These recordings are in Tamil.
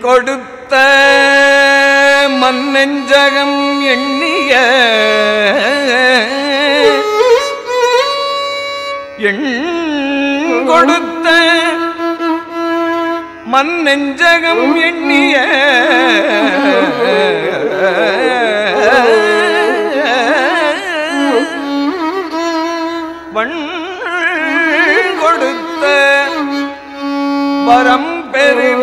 கொடுத்த மன்னெஞ்சகம் எண்ணிய எண் கொடுத்த மன்னெஞ்சகம் எண்ணிய வண் கொடுத்த வரம் பெருவாய்மைய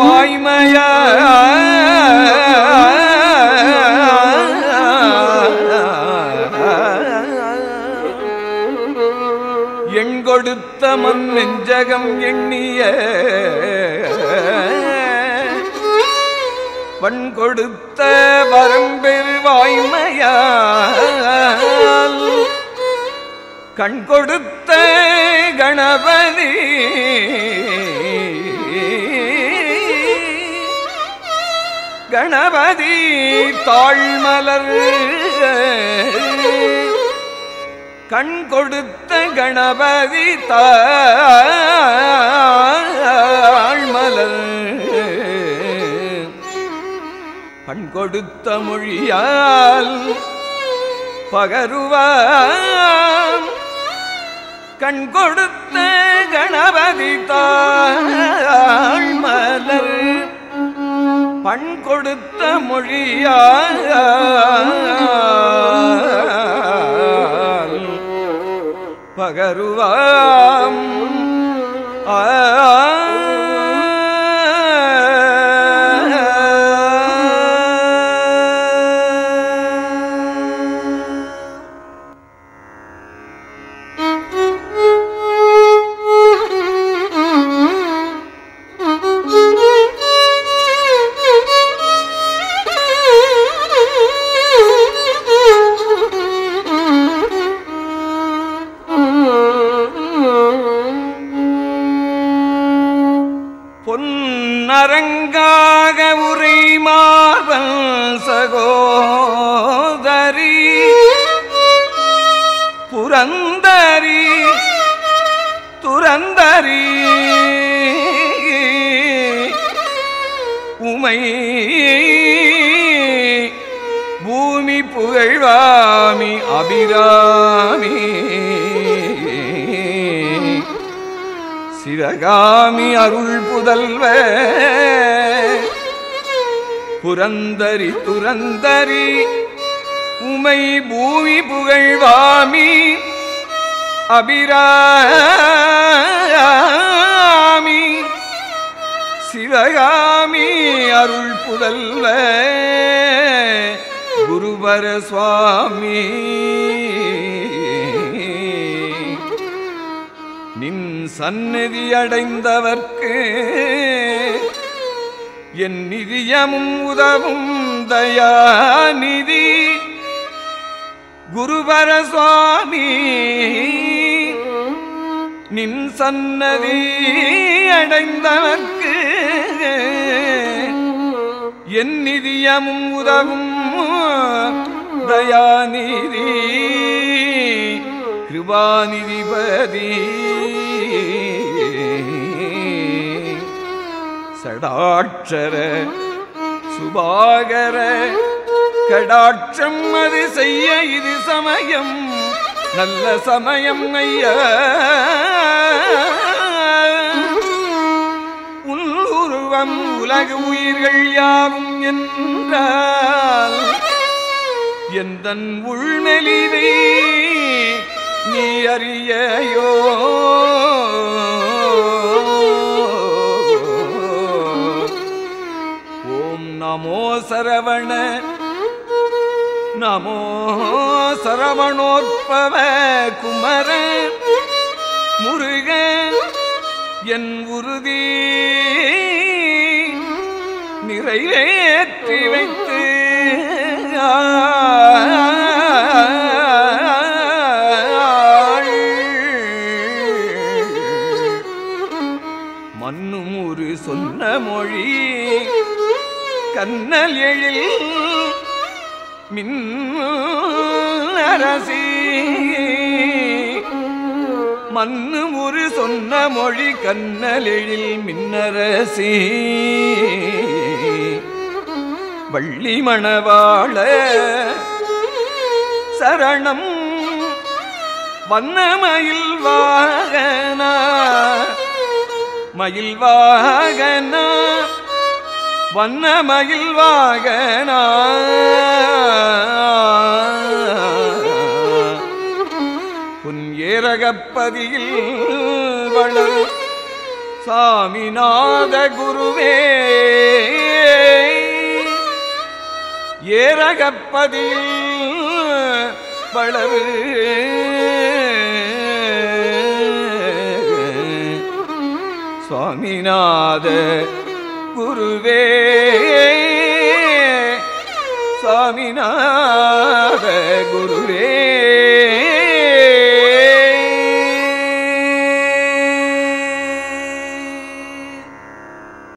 எண் கொடுத்த மண் நெஞ்சகம் எண்ணிய வண் கொடுத்த வரம் பெருவாய்மையால் கண் கொடுத்த கணபதி கணபதி தாழ்மலர். கண் கொடுத்த கணபதி தாழ்மலர். கண் கொடுத்த மொழியால் பகருவான். கண் கொடுத்த கணபதி தாழ்மலர். பண் கொடுத்த மொழியால் பகருவாம். ஆ. அரங்காக உரை மார்பல் சகோதரி. புரந்தரி துரந்தரி. உமை பூமி புகழ்வாமி அபிராமி. சிவகாமி அருள் புதல்வ புரந்தரி துரந்தரி உமை பூமி புகழ்வாமி அபிராமி. சிவகாமி அருள் புதல்வ குருவர சுவாமி. நின் சந்நிதி அடைந்தவர்க்கு என் நிதியமும் உதவும் தயாநிதி. குருவர சுவாமி நின் சன்னதி அடைந்தவர்க்கு என் நிதியமும் உதவும் தயாநிதி. கிருபாநிதிபதி. சடாட்சர சுபாகர கடாட்சம் அது செய்ய இது சமயம். நல்ல சமயம் ஐயா. உள்உருவம் உலக உயிர்கள் யாவும் என்றால் எந்தன் உள்மெலிவை நீ அறியையோ? ஓம் நமோ சரவண நமோ சரவணோற்பவ குமர முருக என் உறுதி நிறைவேற்றி வைத்து ஆ மின்னல் எழில் மின்னரசி. மண்ணு ஒரு சொன்ன மொழி கண்ணலெழில் மின்னரசி. வள்ளி மணவாள சரணம் வண்ணமயில் வாகனா. மயில் வாகனா. வண்ணமயில் வாகனா உன் ஏரகப்பதியில் வளர் சாமிநாத குருவே. ஏரகப்பதியில் வளரு. சுவாமிநாத குருவே. சுவாமிநாத